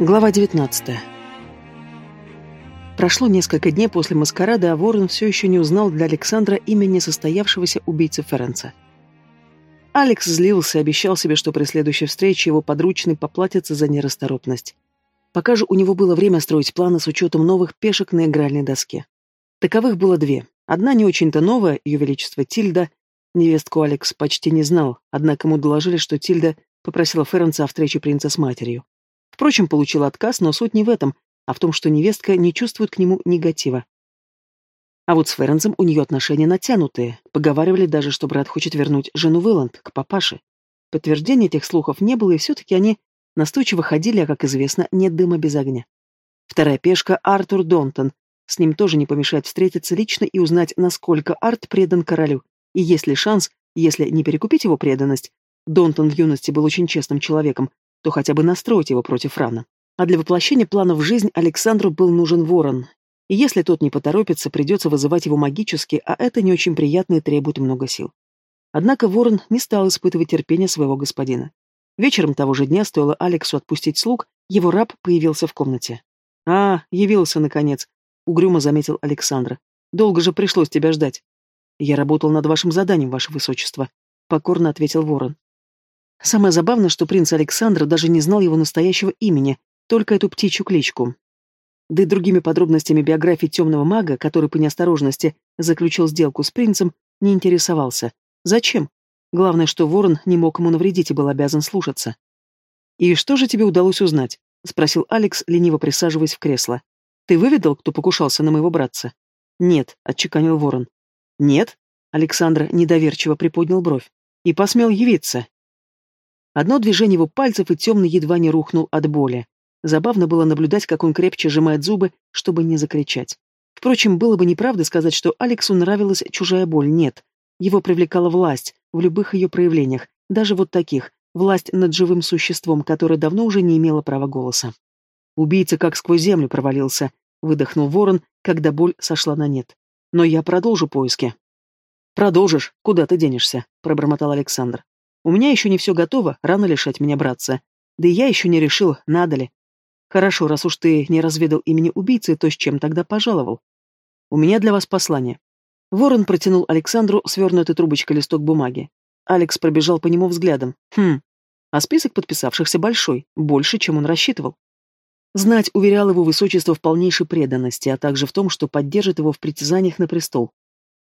Глава 19. Прошло несколько дней после маскарада, а Ворон все еще не узнал для Александра имени состоявшегося убийцы Ференца. Алекс злился, обещал себе, что при следующей встрече его подручный поплатится за нерасторопность. Пока же у него было время строить планы с учетом новых пешек на игральной доске. Таковых было две. Одна не очень-то новая, ее величество Тильда. Невестку Алекс почти не знал, однако ему доложили, что Тильда попросила Ференца о встрече принца с матерью. Впрочем, получил отказ, но суть не в этом, а в том, что невестка не чувствует к нему негатива. А вот с Ференсом у нее отношения натянутые. Поговаривали даже, что брат хочет вернуть жену Вэланд к папаше. Подтверждения этих слухов не было, и все-таки они настойчиво ходили, а, как известно, нет дыма без огня. Вторая пешка — Артур Донтон. С ним тоже не помешает встретиться лично и узнать, насколько Арт предан королю. И есть ли шанс, если не перекупить его преданность, Донтон в юности был очень честным человеком, то хотя бы настроить его против Рана. А для воплощения планов в жизнь Александру был нужен ворон. И если тот не поторопится, придется вызывать его магически, а это не очень приятно и требует много сил. Однако ворон не стал испытывать терпение своего господина. Вечером того же дня стоило Алексу отпустить слуг, его раб появился в комнате. «А, явился, наконец», — угрюмо заметил Александра. «Долго же пришлось тебя ждать». «Я работал над вашим заданием, ваше высочество», — покорно ответил ворон. Самое забавное, что принц Александр даже не знал его настоящего имени, только эту птичью кличку. Да и другими подробностями биографии темного мага, который по неосторожности заключил сделку с принцем, не интересовался. Зачем? Главное, что ворон не мог ему навредить и был обязан слушаться. «И что же тебе удалось узнать?» — спросил Алекс, лениво присаживаясь в кресло. «Ты выведал, кто покушался на моего братца?» «Нет», — отчеканил ворон. «Нет?» — Александр недоверчиво приподнял бровь. «И посмел явиться. Одно движение его пальцев, и темный едва не рухнул от боли. Забавно было наблюдать, как он крепче сжимает зубы, чтобы не закричать. Впрочем, было бы неправда сказать, что Алексу нравилась чужая боль, нет. Его привлекала власть, в любых ее проявлениях, даже вот таких, власть над живым существом, которое давно уже не имело права голоса. Убийца как сквозь землю провалился, выдохнул ворон, когда боль сошла на нет. Но я продолжу поиски. Продолжишь, куда ты денешься, пробормотал Александр. У меня еще не все готово, рано лишать меня браться. Да и я еще не решил, надо ли. Хорошо, раз уж ты не разведал имени убийцы, то с чем тогда пожаловал? У меня для вас послание. Ворон протянул Александру свернутый трубочкой листок бумаги. Алекс пробежал по нему взглядом. Хм. А список подписавшихся большой, больше, чем он рассчитывал. Знать уверял его высочество в полнейшей преданности, а также в том, что поддержит его в притязаниях на престол.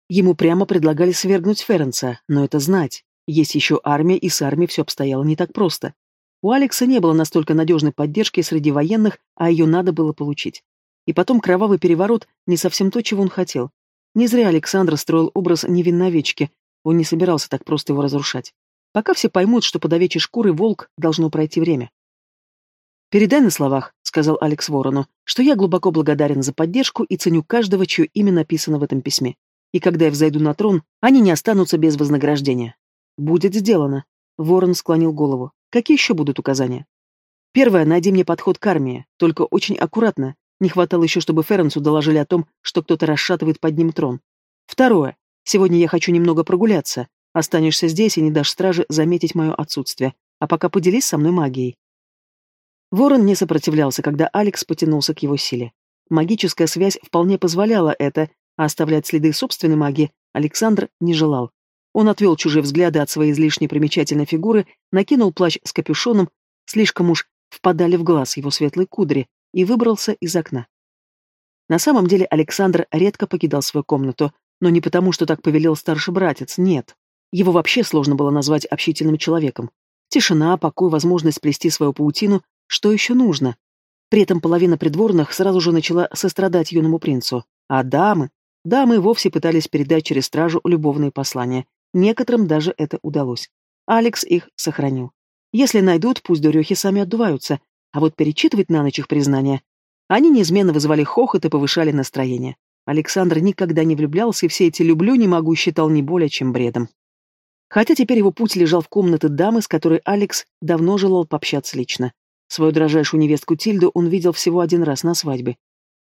Ему прямо предлагали свергнуть Ференца, но это знать. Есть еще армия, и с армией все обстояло не так просто. У Алекса не было настолько надежной поддержки среди военных, а ее надо было получить. И потом кровавый переворот не совсем то, чего он хотел. Не зря Александр строил образ невинной овечки, он не собирался так просто его разрушать. Пока все поймут, что под овечьей шкурой волк должно пройти время. «Передай на словах», — сказал Алекс Ворону, «что я глубоко благодарен за поддержку и ценю каждого, чье имя написано в этом письме. И когда я взойду на трон, они не останутся без вознаграждения. «Будет сделано», — Ворон склонил голову. «Какие еще будут указания?» «Первое, найди мне подход к армии, только очень аккуратно. Не хватало еще, чтобы Ференсу доложили о том, что кто-то расшатывает под ним трон. Второе, сегодня я хочу немного прогуляться. Останешься здесь и не дашь страже заметить мое отсутствие. А пока поделись со мной магией». Ворон не сопротивлялся, когда Алекс потянулся к его силе. Магическая связь вполне позволяла это, а оставлять следы собственной магии Александр не желал. Он отвел чужие взгляды от своей излишне примечательной фигуры, накинул плащ с капюшоном, слишком уж впадали в глаз его светлые кудри, и выбрался из окна. На самом деле Александр редко покидал свою комнату, но не потому, что так повелел старший братец, нет. Его вообще сложно было назвать общительным человеком. Тишина, покой, возможность сплести свою паутину, что еще нужно? При этом половина придворных сразу же начала сострадать юному принцу. А дамы? Дамы вовсе пытались передать через стражу любовные послания, Некоторым даже это удалось. Алекс их сохранил. Если найдут, пусть дурехи сами отдуваются, а вот перечитывать на ночь их признания. Они неизменно вызывали хохот и повышали настроение. Александр никогда не влюблялся, и все эти «люблю, не могу» считал не более чем бредом. Хотя теперь его путь лежал в комнаты дамы, с которой Алекс давно желал пообщаться лично. Свою дрожайшую невестку Тильду он видел всего один раз на свадьбе.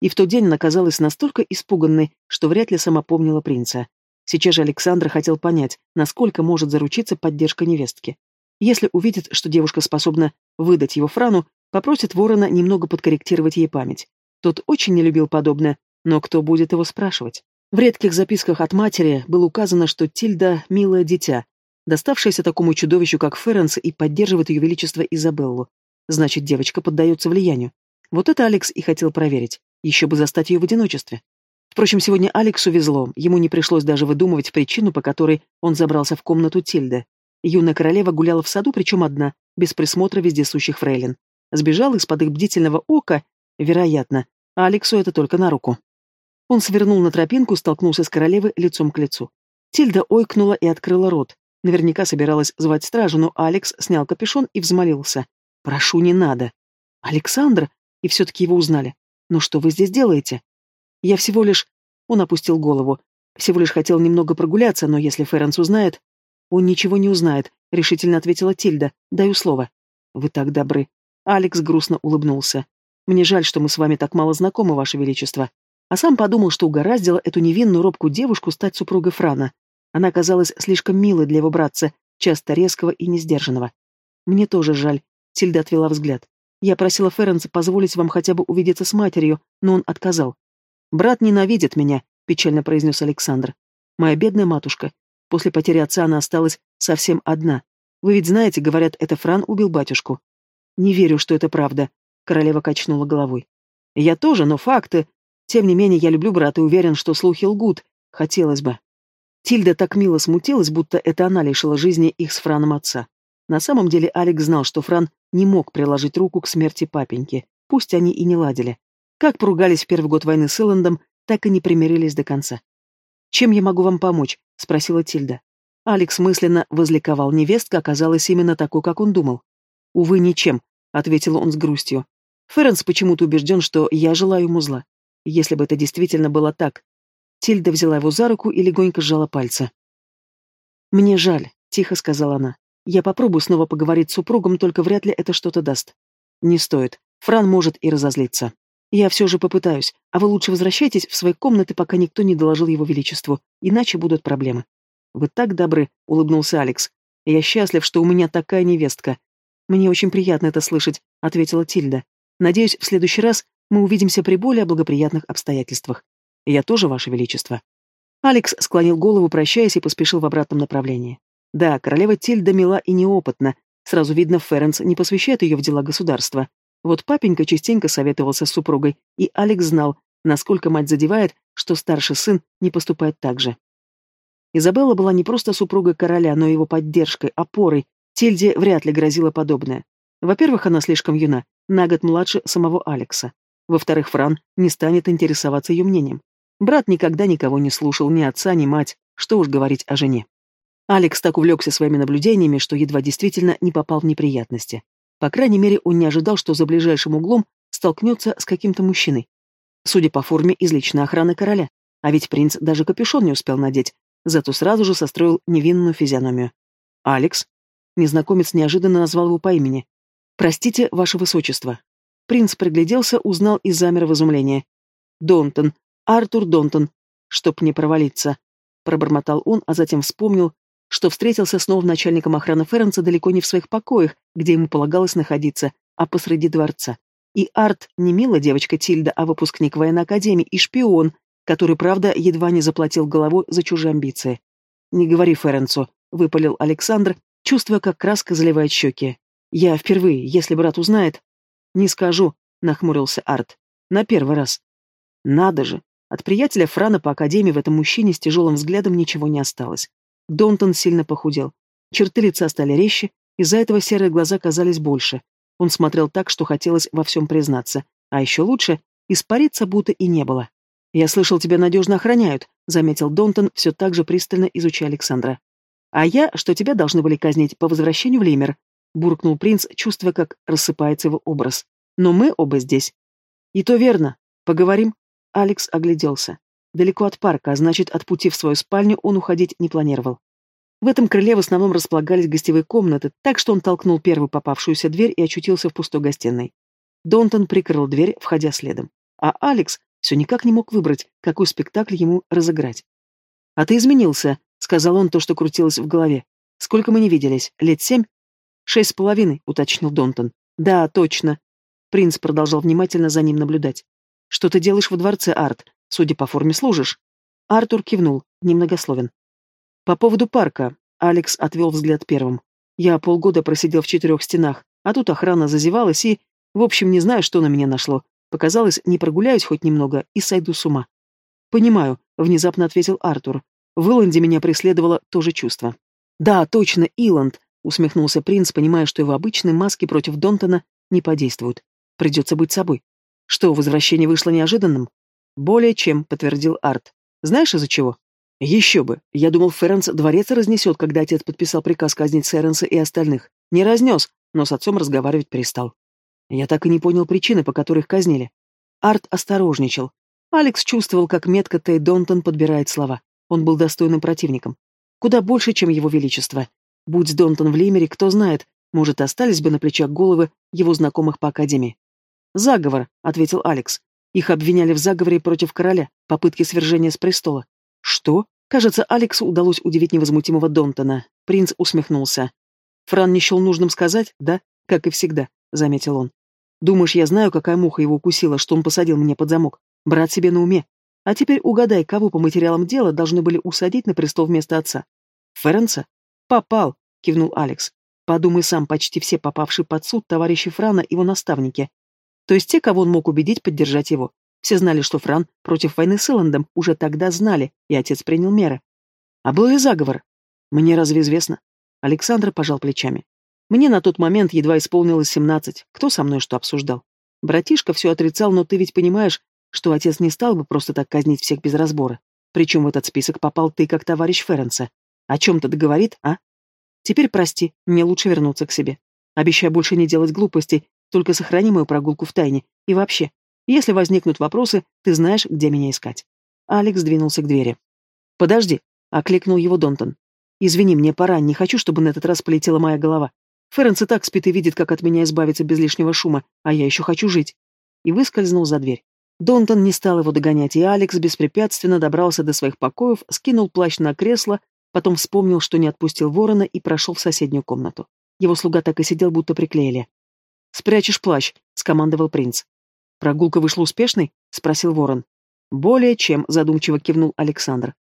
И в тот день она казалась настолько испуганной, что вряд ли сама помнила принца. Сейчас же Александр хотел понять, насколько может заручиться поддержка невестки. Если увидит, что девушка способна выдать его Франу, Попросит Ворона немного подкорректировать ей память. Тот очень не любил подобное, но кто будет его спрашивать? В редких записках от матери было указано, что Тильда — милое дитя, доставшееся такому чудовищу, как Ференс, и поддерживает ее величество Изабеллу. Значит, девочка поддается влиянию. Вот это Алекс и хотел проверить. Еще бы застать ее в одиночестве. Впрочем, сегодня Алексу везло, ему не пришлось даже выдумывать причину, по которой он забрался в комнату Тильды. Юная королева гуляла в саду, причем одна, без присмотра вездесущих фрейлин. Сбежал из-под их бдительного ока, вероятно, а Алексу это только на руку. Он свернул на тропинку, столкнулся с королевой лицом к лицу. Тильда ойкнула и открыла рот. Наверняка собиралась звать стражу, но Алекс снял капюшон и взмолился. «Прошу, не надо». «Александр?» И все-таки его узнали. «Ну что вы здесь делаете?» «Я всего лишь...» Он опустил голову. «Всего лишь хотел немного прогуляться, но если Ференс узнает...» «Он ничего не узнает», — решительно ответила Тильда. «Даю слово». «Вы так добры. Алекс грустно улыбнулся. «Мне жаль, что мы с вами так мало знакомы, Ваше Величество». А сам подумал, что угораздило эту невинную робкую девушку стать супругой Франа. Она казалась слишком милой для его братца, часто резкого и несдержанного. «Мне тоже жаль», — Тильда отвела взгляд. «Я просила Ференса позволить вам хотя бы увидеться с матерью, но он отказал». «Брат ненавидит меня», — печально произнес Александр. «Моя бедная матушка. После потери отца она осталась совсем одна. Вы ведь знаете, говорят, это Фран убил батюшку. «Не верю, что это правда», — королева качнула головой. «Я тоже, но факты. Тем не менее, я люблю брата и уверен, что слухи лгут. Хотелось бы». Тильда так мило смутилась, будто это она лишила жизни их с Франом отца. На самом деле Алекс знал, что Фран не мог приложить руку к смерти папеньки, пусть они и не ладили. Как поругались в первый год войны с Эллендом, так и не примирились до конца. «Чем я могу вам помочь?» — спросила Тильда. Алекс мысленно возликовал, невестка оказалась именно такой, как он думал. «Увы, ничем», — ответил он с грустью. Ференс почему-то убежден, что я желаю ему зла. Если бы это действительно было так. Тильда взяла его за руку и легонько сжала пальцы. «Мне жаль», — тихо сказала она. «Я попробую снова поговорить с супругом, только вряд ли это что-то даст». «Не стоит. Фран может и разозлиться. Я все же попытаюсь, а вы лучше возвращайтесь в свои комнаты, пока никто не доложил его величеству, иначе будут проблемы». «Вы так добры», — улыбнулся Алекс. «Я счастлив, что у меня такая невестка. «Мне очень приятно это слышать», — ответила Тильда. «Надеюсь, в следующий раз мы увидимся при более благоприятных обстоятельствах. Я тоже, Ваше Величество». Алекс склонил голову, прощаясь, и поспешил в обратном направлении. Да, королева Тильда мила и неопытна. Сразу видно, Ференс не посвящает ее в дела государства. Вот папенька частенько советовался с супругой, и Алекс знал, насколько мать задевает, что старший сын не поступает так же. Изабелла была не просто супругой короля, но его поддержкой, опорой, Тильде вряд ли грозило подобное. Во-первых, она слишком юна, на год младше самого Алекса. Во-вторых, Фран не станет интересоваться ее мнением. Брат никогда никого не слушал, ни отца, ни мать, что уж говорить о жене. Алекс так увлекся своими наблюдениями, что едва действительно не попал в неприятности. По крайней мере, он не ожидал, что за ближайшим углом столкнется с каким-то мужчиной. Судя по форме из личной охраны короля. А ведь принц даже капюшон не успел надеть, зато сразу же состроил невинную физиономию. «Алекс?» Незнакомец неожиданно назвал его по имени. «Простите, ваше высочество». Принц пригляделся, узнал и замер в изумлении. «Донтон. Артур Донтон. Чтоб не провалиться». Пробормотал он, а затем вспомнил, что встретился снова начальником охраны Ференца далеко не в своих покоях, где ему полагалось находиться, а посреди дворца. И Арт не мила девочка Тильда, а выпускник военной академии и шпион, который, правда, едва не заплатил головой за чужие амбиции. «Не говори Ференцу», — выпалил Александр, чувствуя, как краска заливает щеки. «Я впервые, если брат узнает...» «Не скажу», — нахмурился Арт. «На первый раз». «Надо же!» От приятеля Франа по академии в этом мужчине с тяжелым взглядом ничего не осталось. Донтон сильно похудел. Черты лица стали резче, из-за этого серые глаза казались больше. Он смотрел так, что хотелось во всем признаться. А еще лучше — испариться будто и не было. «Я слышал, тебя надежно охраняют», — заметил Донтон, все так же пристально изучая Александра. «А я, что тебя должны были казнить по возвращению в Леймер», — буркнул принц, чувствуя, как рассыпается его образ. «Но мы оба здесь». «И то верно. Поговорим?» Алекс огляделся. Далеко от парка, а значит, от пути в свою спальню он уходить не планировал. В этом крыле в основном располагались гостевые комнаты, так что он толкнул первую попавшуюся дверь и очутился в пустой гостиной. Донтон прикрыл дверь, входя следом. А Алекс все никак не мог выбрать, какой спектакль ему разыграть. «А ты изменился», сказал он то, что крутилось в голове. «Сколько мы не виделись? Лет семь?» «Шесть с половиной», — уточнил Донтон. «Да, точно». Принц продолжал внимательно за ним наблюдать. «Что ты делаешь во дворце, Арт? Судя по форме, служишь?» Артур кивнул, немногословен. «По поводу парка», — Алекс отвел взгляд первым. «Я полгода просидел в четырех стенах, а тут охрана зазевалась и... В общем, не знаю, что на меня нашло. Показалось, не прогуляюсь хоть немного и сойду с ума». «Понимаю», — внезапно ответил Артур. «В Иланде меня преследовало то же чувство». «Да, точно, Иланд», — усмехнулся принц, понимая, что его обычные маски против Донтона не подействуют. «Придется быть собой». «Что, возвращение вышло неожиданным?» «Более чем», — подтвердил Арт. Знаешь, из-за чего? Еще бы. Я думал, Ференс дворец разнесет, когда отец подписал приказ казнить Сэренса и остальных. Не разнес, но с отцом разговаривать перестал. Я так и не понял причины, по которой их казнили. Арт осторожничал. Алекс чувствовал, как метко Тей Донтон подбирает слова. Он был достойным противником. Куда больше, чем его величество. Будь Донтон в Лимере, кто знает, может, остались бы на плечах головы его знакомых по Академии. «Заговор», — ответил Алекс. Их обвиняли в заговоре против короля, попытке свержения с престола. Что? Кажется, Алексу удалось удивить невозмутимого Донтона. Принц усмехнулся. Фран не счел нужным сказать, да, как и всегда, заметил он. Думаешь, я знаю, какая муха его укусила, что он посадил меня под замок? Брат себе на уме. А теперь угадай, кого по материалам дела должны были усадить на престол вместо отца? Ференца? Попал, кивнул Алекс. Подумай сам, почти все попавшие под суд товарищи Франа его наставники. То есть те, кого он мог убедить поддержать его. Все знали, что Фран против войны с Эллендом уже тогда знали, и отец принял меры. А был ли заговор? Мне разве известно? Александр пожал плечами. Мне на тот момент едва исполнилось семнадцать. Кто со мной что обсуждал? Братишка все отрицал, но ты ведь понимаешь, что отец не стал бы просто так казнить всех без разбора. Причем в этот список попал ты как товарищ Ференса. О чем-то договорит, а? Теперь прости, мне лучше вернуться к себе. Обещаю больше не делать глупостей только сохрани мою прогулку в тайне. И вообще, если возникнут вопросы, ты знаешь, где меня искать. Алекс двинулся к двери. «Подожди», — окликнул его Донтон. «Извини, мне пора, не хочу, чтобы на этот раз полетела моя голова. Ференс и так спит и видит, как от меня избавиться без лишнего шума, а я еще хочу жить». И выскользнул за дверь. Донтон не стал его догонять, и Алекс беспрепятственно добрался до своих покоев, скинул плащ на кресло, потом вспомнил, что не отпустил ворона и прошел в соседнюю комнату. Его слуга так и сидел, будто приклеили. «Спрячешь плащ», — скомандовал принц. «Прогулка вышла успешной?» — спросил ворон. «Более чем», — задумчиво кивнул Александр.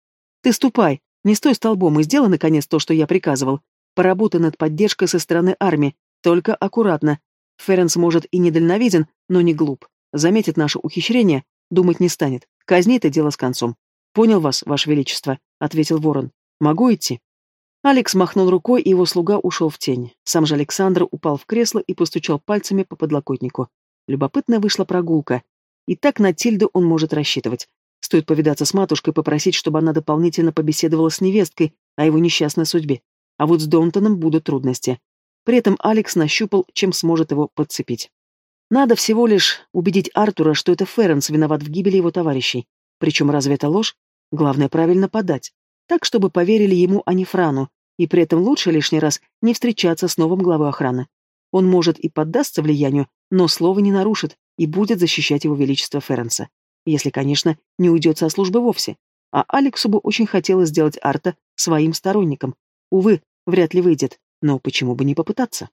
«Ты ступай, не стой столбом и сделай, наконец, то, что я приказывал. Поработай над поддержкой со стороны армии, только аккуратно. Ференс, может, и недальновиден, но не глуп. Заметит наше ухищрение, думать не станет. Казни это дело с концом. Понял вас, ваше величество», — ответил ворон. «Могу идти?» Алекс махнул рукой, и его слуга ушел в тень. Сам же Александр упал в кресло и постучал пальцами по подлокотнику. Любопытная вышла прогулка. И так на Тильду он может рассчитывать. Стоит повидаться с матушкой, попросить, чтобы она дополнительно побеседовала с невесткой о его несчастной судьбе. А вот с Донтоном будут трудности. При этом Алекс нащупал, чем сможет его подцепить. Надо всего лишь убедить Артура, что это Ференс виноват в гибели его товарищей. Причем разве это ложь? Главное правильно подать так, чтобы поверили ему, а не Франу, и при этом лучше лишний раз не встречаться с новым главой охраны. Он может и поддастся влиянию, но слово не нарушит и будет защищать его величество Ференса. Если, конечно, не уйдет со службы вовсе. А Алексу бы очень хотелось сделать Арта своим сторонником. Увы, вряд ли выйдет, но почему бы не попытаться?